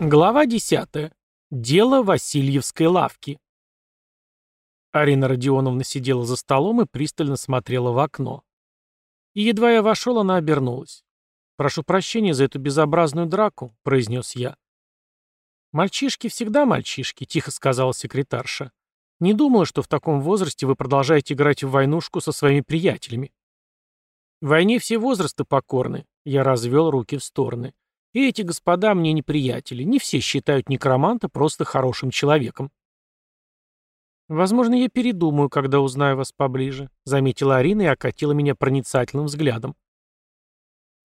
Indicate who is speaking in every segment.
Speaker 1: Глава 10. Дело Васильевской лавки. Арина Родионовна сидела за столом и пристально смотрела в окно. И едва я вошел, она обернулась. «Прошу прощения за эту безобразную драку», — произнес я. «Мальчишки всегда мальчишки», — тихо сказала секретарша. «Не думала, что в таком возрасте вы продолжаете играть в войнушку со своими приятелями». «В войне все возрасты покорны», — я развел руки в стороны. И эти господа мне неприятели. Не все считают некроманта просто хорошим человеком. «Возможно, я передумаю, когда узнаю вас поближе», — заметила Арина и окатила меня проницательным взглядом.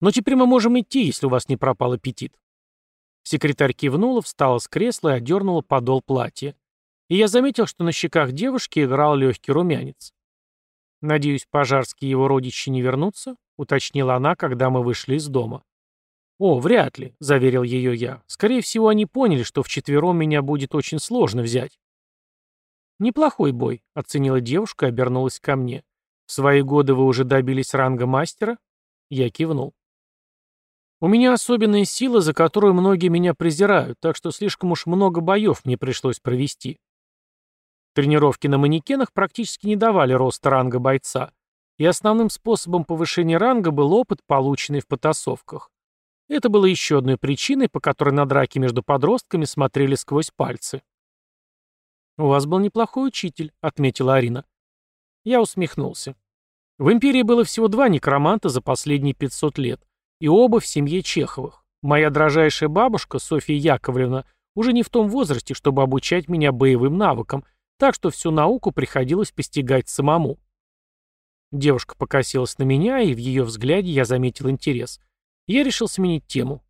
Speaker 1: «Но теперь мы можем идти, если у вас не пропал аппетит». Секретарь кивнула, встала с кресла и одернула подол платья. И я заметил, что на щеках девушки играл легкий румянец. «Надеюсь, пожарские его родичи не вернутся?» — уточнила она, когда мы вышли из дома. «О, вряд ли», — заверил ее я. «Скорее всего, они поняли, что вчетвером меня будет очень сложно взять». «Неплохой бой», — оценила девушка и обернулась ко мне. «В свои годы вы уже добились ранга мастера?» Я кивнул. «У меня особенная сила, за которую многие меня презирают, так что слишком уж много боев мне пришлось провести». Тренировки на манекенах практически не давали роста ранга бойца, и основным способом повышения ранга был опыт, полученный в потасовках. Это было еще одной причиной, по которой на драки между подростками смотрели сквозь пальцы. «У вас был неплохой учитель», — отметила Арина. Я усмехнулся. В империи было всего два некроманта за последние 500 лет, и оба в семье Чеховых. Моя дрожайшая бабушка, Софья Яковлевна, уже не в том возрасте, чтобы обучать меня боевым навыкам, так что всю науку приходилось постигать самому. Девушка покосилась на меня, и в ее взгляде я заметил интерес. Я решил сменить тему.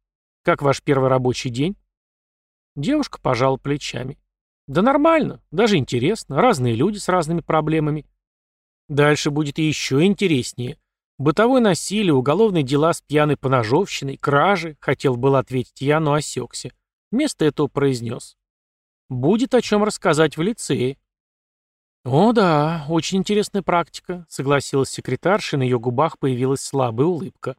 Speaker 1: «Как ваш первый рабочий день?» Девушка пожала плечами. «Да нормально, даже интересно. Разные люди с разными проблемами. Дальше будет еще интереснее. Бытовое насилие, уголовные дела с пьяной поножовщиной, кражи, хотел был ответить я, но осекся. Вместо этого произнес. Будет о чем рассказать в лицее. «О да, очень интересная практика», — согласилась секретарша, и на ее губах появилась слабая улыбка.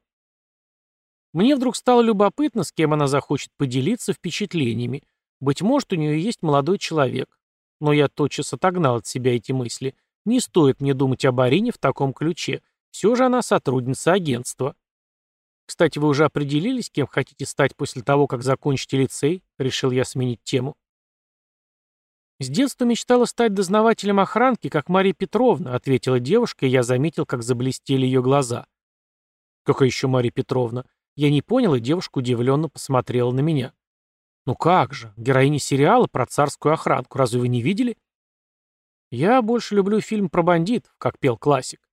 Speaker 1: Мне вдруг стало любопытно, с кем она захочет поделиться впечатлениями. Быть может, у нее есть молодой человек. Но я тотчас отогнал от себя эти мысли. Не стоит мне думать об Арине в таком ключе. Все же она сотрудница агентства. Кстати, вы уже определились, кем хотите стать после того, как закончите лицей? Решил я сменить тему. С детства мечтала стать дознавателем охранки, как Мария Петровна, ответила девушка, и я заметил, как заблестели ее глаза. Какая еще Мария Петровна? Я не понял, и девушка удивленно посмотрела на меня. «Ну как же, героиня сериала про царскую охранку, разве вы не видели?» «Я больше люблю фильм про бандитов, как пел классик».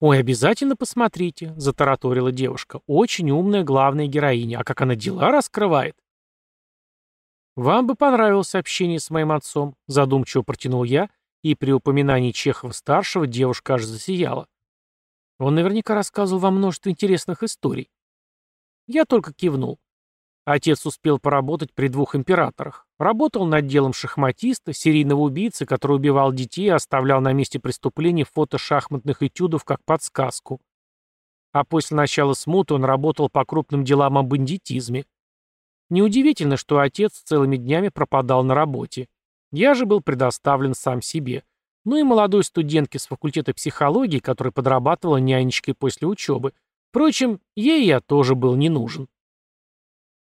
Speaker 1: «Ой, обязательно посмотрите», — затараторила девушка. «Очень умная главная героиня. А как она дела раскрывает?» «Вам бы понравилось общение с моим отцом», — задумчиво протянул я, и при упоминании Чехова-старшего девушка аж засияла. «Он наверняка рассказывал вам множество интересных историй». Я только кивнул. Отец успел поработать при двух императорах. Работал над делом шахматиста, серийного убийцы, который убивал детей и оставлял на месте преступления фото шахматных этюдов как подсказку. А после начала смуты он работал по крупным делам о бандитизме. Неудивительно, что отец целыми днями пропадал на работе. Я же был предоставлен сам себе. Ну и молодой студентке с факультета психологии, которая подрабатывала нянечкой после учебы, Впрочем, ей я тоже был не нужен.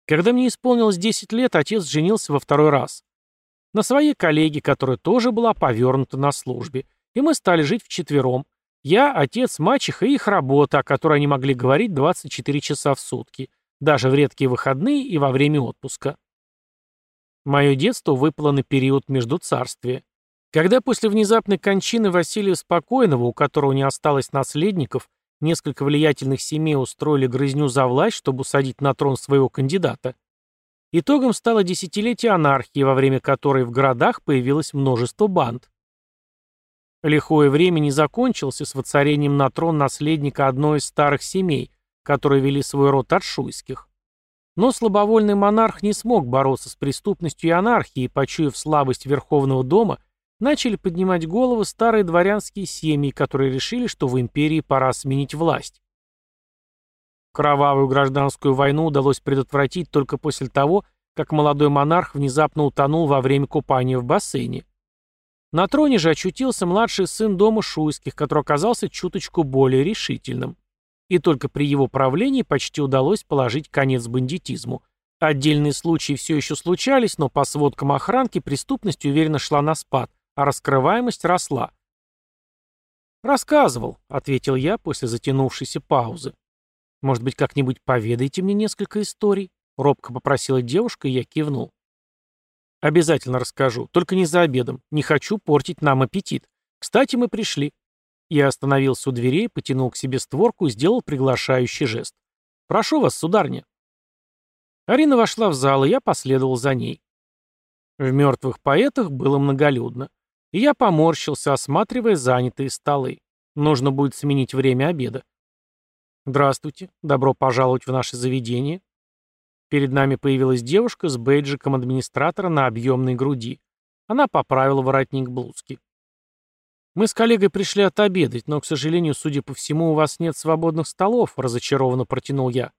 Speaker 1: Когда мне исполнилось 10 лет, отец женился во второй раз. На своей коллеге, которая тоже была повернута на службе. И мы стали жить вчетвером. Я, отец, мачеха и их работа, о которой они могли говорить 24 часа в сутки, даже в редкие выходные и во время отпуска. Мое детство выпало на период между царствия. Когда после внезапной кончины Василия Спокойного, у которого не осталось наследников, Несколько влиятельных семей устроили грызню за власть, чтобы усадить на трон своего кандидата. Итогом стало десятилетие анархии, во время которой в городах появилось множество банд. Лихое время не закончилось с воцарением на трон наследника одной из старых семей, которые вели свой род от шуйских. Но слабовольный монарх не смог бороться с преступностью и анархией, почуяв слабость Верховного дома – начали поднимать головы старые дворянские семьи, которые решили, что в империи пора сменить власть. Кровавую гражданскую войну удалось предотвратить только после того, как молодой монарх внезапно утонул во время купания в бассейне. На троне же очутился младший сын дома Шуйских, который оказался чуточку более решительным. И только при его правлении почти удалось положить конец бандитизму. Отдельные случаи все еще случались, но по сводкам охранки преступность уверенно шла на спад, а раскрываемость росла. «Рассказывал», — ответил я после затянувшейся паузы. «Может быть, как-нибудь поведайте мне несколько историй?» — робко попросила девушка, и я кивнул. «Обязательно расскажу, только не за обедом. Не хочу портить нам аппетит. Кстати, мы пришли». Я остановился у дверей, потянул к себе створку и сделал приглашающий жест. «Прошу вас, сударня». Арина вошла в зал, и я последовал за ней. В «Мертвых поэтах» было многолюдно. И я поморщился, осматривая занятые столы. Нужно будет сменить время обеда. «Здравствуйте. Добро пожаловать в наше заведение». Перед нами появилась девушка с бейджиком администратора на объемной груди. Она поправила воротник блузки. «Мы с коллегой пришли отобедать, но, к сожалению, судя по всему, у вас нет свободных столов», — разочарованно протянул я.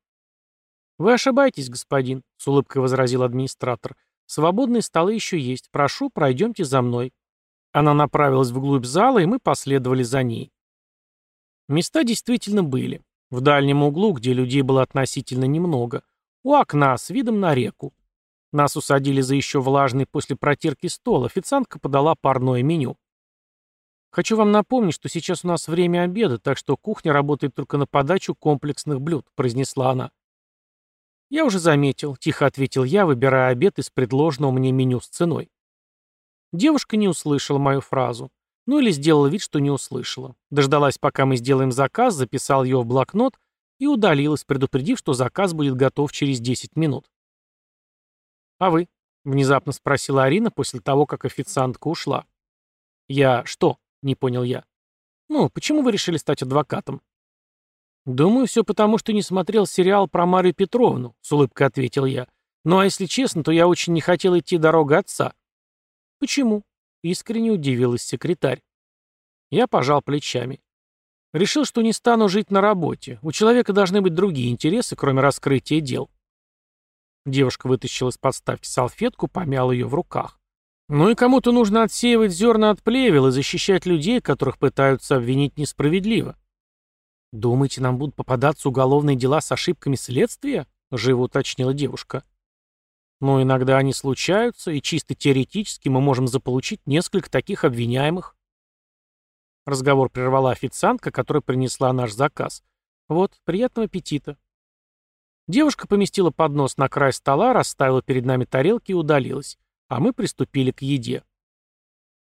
Speaker 1: «Вы ошибаетесь, господин», — с улыбкой возразил администратор. «Свободные столы еще есть. Прошу, пройдемте за мной». Она направилась вглубь зала, и мы последовали за ней. Места действительно были. В дальнем углу, где людей было относительно немного. У окна, с видом на реку. Нас усадили за еще влажный после протирки стол. Официантка подала парное меню. Хочу вам напомнить, что сейчас у нас время обеда, так что кухня работает только на подачу комплексных блюд, произнесла она. Я уже заметил, тихо ответил я, выбирая обед из предложенного мне меню с ценой. Девушка не услышала мою фразу. Ну или сделала вид, что не услышала. Дождалась, пока мы сделаем заказ, записал ее в блокнот и удалилась, предупредив, что заказ будет готов через 10 минут. «А вы?» — внезапно спросила Арина после того, как официантка ушла. «Я что?» — не понял я. «Ну, почему вы решили стать адвокатом?» «Думаю, все потому, что не смотрел сериал про Марию Петровну», — с улыбкой ответил я. «Ну а если честно, то я очень не хотел идти дорогой отца. «Почему?» — искренне удивилась секретарь. Я пожал плечами. Решил, что не стану жить на работе. У человека должны быть другие интересы, кроме раскрытия дел. Девушка вытащила из подставки салфетку, помяла ее в руках. Ну и кому-то нужно отсеивать зерна от плевел и защищать людей, которых пытаются обвинить несправедливо. «Думаете, нам будут попадаться уголовные дела с ошибками следствия?» — живо уточнила девушка. Но иногда они случаются, и чисто теоретически мы можем заполучить несколько таких обвиняемых. Разговор прервала официантка, которая принесла наш заказ. Вот, приятного аппетита. Девушка поместила поднос на край стола, расставила перед нами тарелки и удалилась, а мы приступили к еде.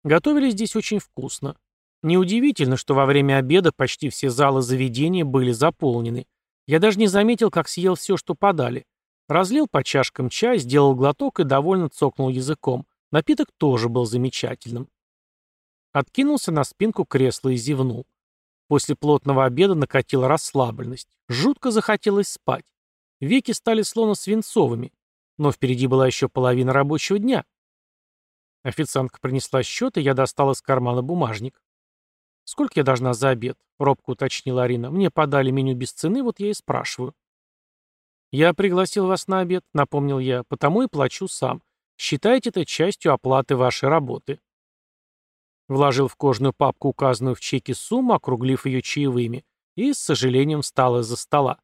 Speaker 1: Готовили здесь очень вкусно. Неудивительно, что во время обеда почти все залы заведения были заполнены. Я даже не заметил, как съел все, что подали. Разлил по чашкам чай, сделал глоток и довольно цокнул языком. Напиток тоже был замечательным. Откинулся на спинку кресла и зевнул. После плотного обеда накатила расслабленность. Жутко захотелось спать. Веки стали словно свинцовыми. Но впереди была еще половина рабочего дня. Официантка принесла счет, и я достал из кармана бумажник. «Сколько я должна за обед?» — робко уточнила Арина. «Мне подали меню без цены, вот я и спрашиваю». «Я пригласил вас на обед», — напомнил я, — «потому и плачу сам. Считайте это частью оплаты вашей работы». Вложил в кожную папку указанную в чеке сумму, округлив ее чаевыми, и с сожалением встал из-за стола.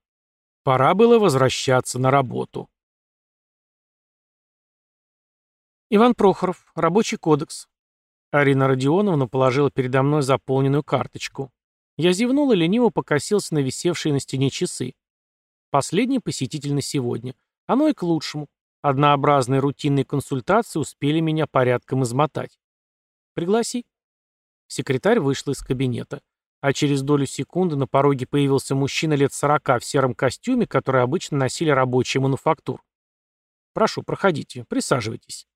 Speaker 1: Пора было возвращаться на работу. Иван Прохоров. Рабочий кодекс. Арина Родионовна положила передо мной заполненную карточку. Я зевнул и лениво покосился на висевшие на стене часы. Последний посетитель на сегодня. Оно и к лучшему. Однообразные рутинные консультации успели меня порядком измотать. «Пригласи». Секретарь вышла из кабинета. А через долю секунды на пороге появился мужчина лет сорока в сером костюме, который обычно носили рабочие мануфактур. «Прошу, проходите, присаживайтесь».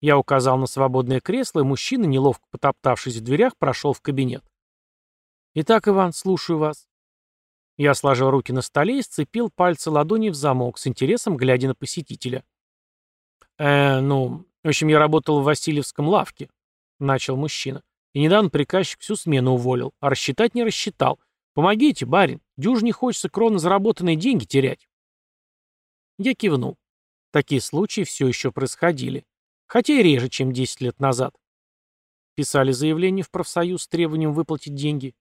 Speaker 1: Я указал на свободное кресло, и мужчина, неловко потоптавшись в дверях, прошел в кабинет. «Итак, Иван, слушаю вас». Я сложил руки на столе и сцепил пальцы ладони в замок, с интересом глядя на посетителя. «Э, ну, в общем, я работал в Васильевском лавке», — начал мужчина. «И недавно приказчик всю смену уволил, а рассчитать не рассчитал. Помогите, барин, дюж не хочется кровно заработанные деньги терять». Я кивнул. Такие случаи все еще происходили. Хотя и реже, чем 10 лет назад. Писали заявление в профсоюз с требованием выплатить деньги.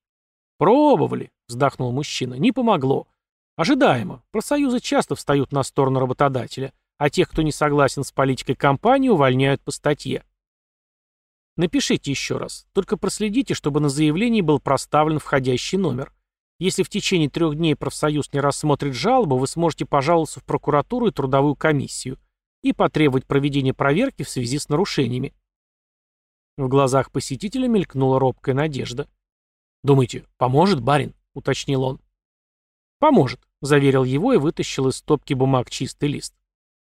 Speaker 1: «Пробовали», — вздохнул мужчина, — «не помогло. Ожидаемо. Профсоюзы часто встают на сторону работодателя, а тех, кто не согласен с политикой компании, увольняют по статье. Напишите еще раз. Только проследите, чтобы на заявлении был проставлен входящий номер. Если в течение трех дней профсоюз не рассмотрит жалобу, вы сможете пожаловаться в прокуратуру и трудовую комиссию и потребовать проведения проверки в связи с нарушениями. В глазах посетителя мелькнула робкая надежда. «Думаете, поможет барин?» — уточнил он. «Поможет», — заверил его и вытащил из стопки бумаг чистый лист.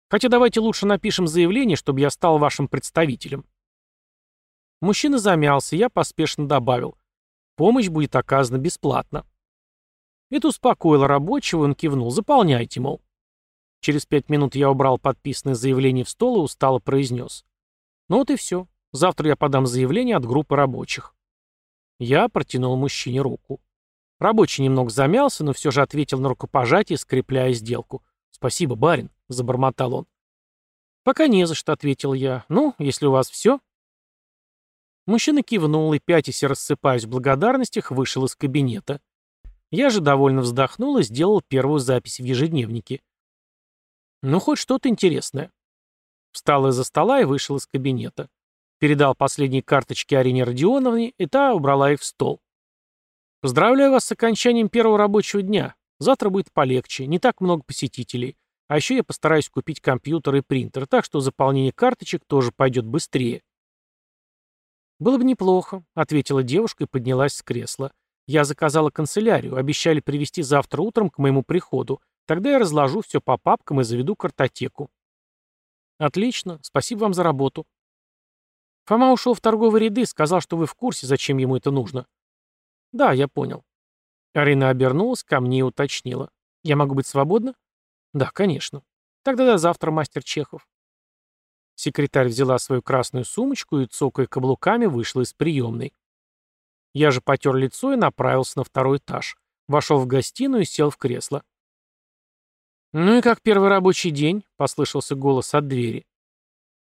Speaker 1: «Хотя давайте лучше напишем заявление, чтобы я стал вашим представителем». Мужчина замялся, я поспешно добавил. Помощь будет оказана бесплатно. Это успокоило рабочего, он кивнул. Заполняйте, мол. Через пять минут я убрал подписанное заявление в стол и устало произнес. Ну вот и все. Завтра я подам заявление от группы рабочих. Я протянул мужчине руку. Рабочий немного замялся, но все же ответил на рукопожатие, скрепляя сделку. «Спасибо, барин», — забормотал он. «Пока не за что», — ответил я. «Ну, если у вас все...» Мужчина кивнул и, пятясь и рассыпаясь в благодарностях, вышел из кабинета. Я же довольно вздохнул и сделал первую запись в ежедневнике. Ну, хоть что-то интересное. Встал из-за стола и вышел из кабинета. Передал последние карточки Арине Родионовне, и та убрала их в стол. Поздравляю вас с окончанием первого рабочего дня. Завтра будет полегче, не так много посетителей. А еще я постараюсь купить компьютер и принтер, так что заполнение карточек тоже пойдет быстрее. «Было бы неплохо», — ответила девушка и поднялась с кресла. «Я заказала канцелярию, обещали привезти завтра утром к моему приходу. Тогда я разложу все по папкам и заведу картотеку». «Отлично, спасибо вам за работу». Фома ушел в торговые ряды, сказал, что вы в курсе, зачем ему это нужно. «Да, я понял». Арина обернулась, ко мне и уточнила. «Я могу быть свободна?» «Да, конечно». «Тогда до завтра, мастер Чехов». Секретарь взяла свою красную сумочку и, цокая каблуками, вышла из приемной. Я же потер лицо и направился на второй этаж. Вошел в гостиную и сел в кресло. «Ну и как первый рабочий день?» — послышался голос от двери.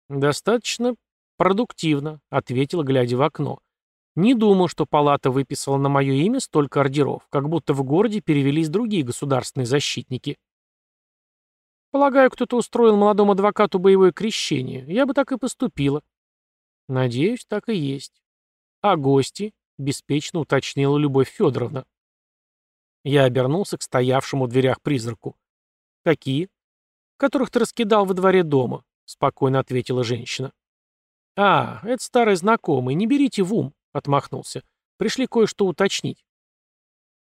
Speaker 1: «Достаточно продуктивно», — ответил, глядя в окно. «Не думаю, что палата выписала на мое имя столько ордеров, как будто в городе перевелись другие государственные защитники». Полагаю, кто-то устроил молодому адвокату боевое крещение. Я бы так и поступила. Надеюсь, так и есть. А гости? Беспечно уточнила Любовь Федоровна. Я обернулся к стоявшему в дверях призраку. Какие? Которых ты раскидал во дворе дома, спокойно ответила женщина. А, это старый знакомый, не берите в ум, отмахнулся. Пришли кое-что уточнить.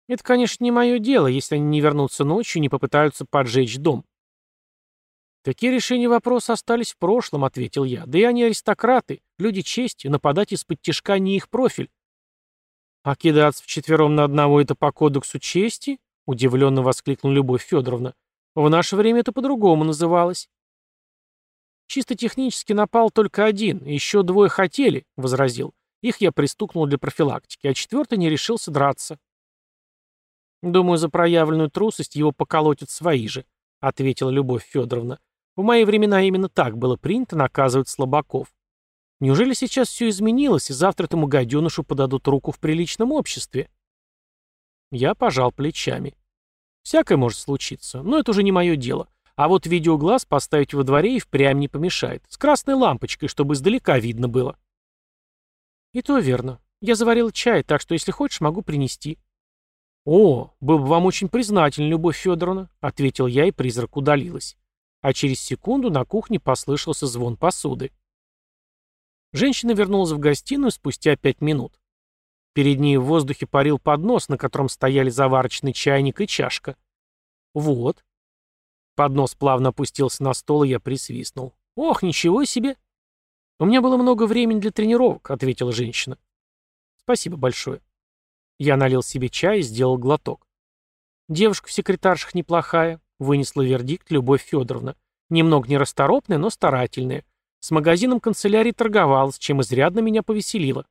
Speaker 1: Это, конечно, не мое дело, если они не вернутся ночью и не попытаются поджечь дом. «Такие решения вопроса остались в прошлом», — ответил я. «Да и они аристократы, люди чести, нападать из-под тяжка не их профиль». «А кидаться вчетвером на одного — это по кодексу чести?» — удивленно воскликнула Любовь Федоровна. «В наше время это по-другому называлось». «Чисто технически напал только один, еще двое хотели», — возразил. «Их я пристукнул для профилактики, а четвертый не решился драться». «Думаю, за проявленную трусость его поколотят свои же», — ответила Любовь Федоровна. В мои времена именно так было принято наказывать слабаков. Неужели сейчас все изменилось, и завтра этому гаденышу подадут руку в приличном обществе? Я пожал плечами. Всякое может случиться, но это уже не мое дело. А вот видеоглаз поставить во дворе и впрямь не помешает. С красной лампочкой, чтобы издалека видно было. И то верно. Я заварил чай, так что, если хочешь, могу принести. О, был бы вам очень признателен, Любовь Федоровна, ответил я, и призрак удалилась а через секунду на кухне послышался звон посуды. Женщина вернулась в гостиную спустя пять минут. Перед ней в воздухе парил поднос, на котором стояли заварочный чайник и чашка. «Вот». Поднос плавно опустился на стол, и я присвистнул. «Ох, ничего себе!» «У меня было много времени для тренировок», — ответила женщина. «Спасибо большое». Я налил себе чай и сделал глоток. Девушка в секретаршах неплохая, Вынесла вердикт Любовь Федоровна. Немного нерасторопная, но старательная. С магазином канцелярии торговалась, чем изрядно меня повеселило.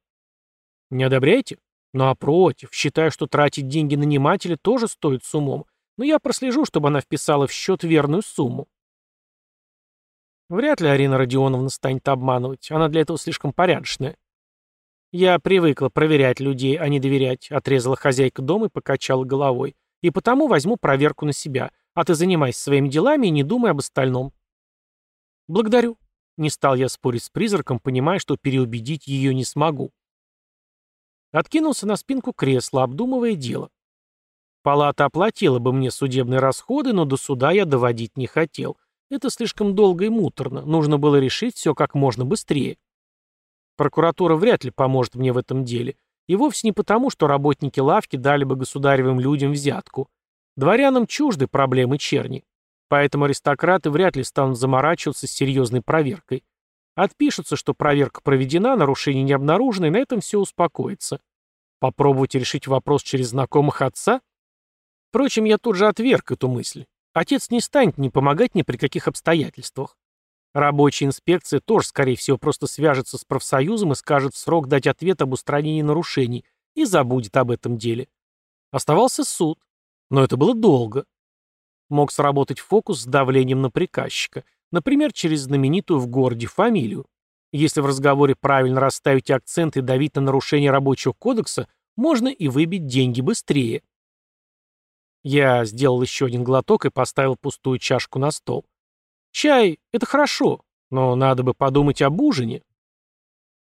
Speaker 1: Не одобряете? Ну а против. Считаю, что тратить деньги нанимателя тоже стоит с умом. Но я прослежу, чтобы она вписала в счет верную сумму. Вряд ли Арина Родионовна станет обманывать. Она для этого слишком порядочная. Я привыкла проверять людей, а не доверять, отрезала хозяйка дома и покачала головой. И потому возьму проверку на себя. А ты занимайся своими делами и не думай об остальном. Благодарю. Не стал я спорить с призраком, понимая, что переубедить ее не смогу. Откинулся на спинку кресла, обдумывая дело. Палата оплатила бы мне судебные расходы, но до суда я доводить не хотел. Это слишком долго и муторно. Нужно было решить все как можно быстрее. Прокуратура вряд ли поможет мне в этом деле. И вовсе не потому, что работники лавки дали бы государевым людям взятку. Дворянам чужды проблемы черни. Поэтому аристократы вряд ли станут заморачиваться с серьезной проверкой. Отпишутся, что проверка проведена, нарушений не обнаружено, и на этом все успокоится. Попробовать решить вопрос через знакомых отца? Впрочем, я тут же отверг эту мысль. Отец не станет не помогать ни при каких обстоятельствах. Рабочая инспекция тоже, скорее всего, просто свяжется с профсоюзом и скажет срок дать ответ об устранении нарушений и забудет об этом деле. Оставался суд. Но это было долго. Мог сработать фокус с давлением на приказчика, например, через знаменитую в городе фамилию. Если в разговоре правильно расставить акцент и давить на нарушение рабочего кодекса, можно и выбить деньги быстрее. Я сделал еще один глоток и поставил пустую чашку на стол. Чай — это хорошо, но надо бы подумать об ужине.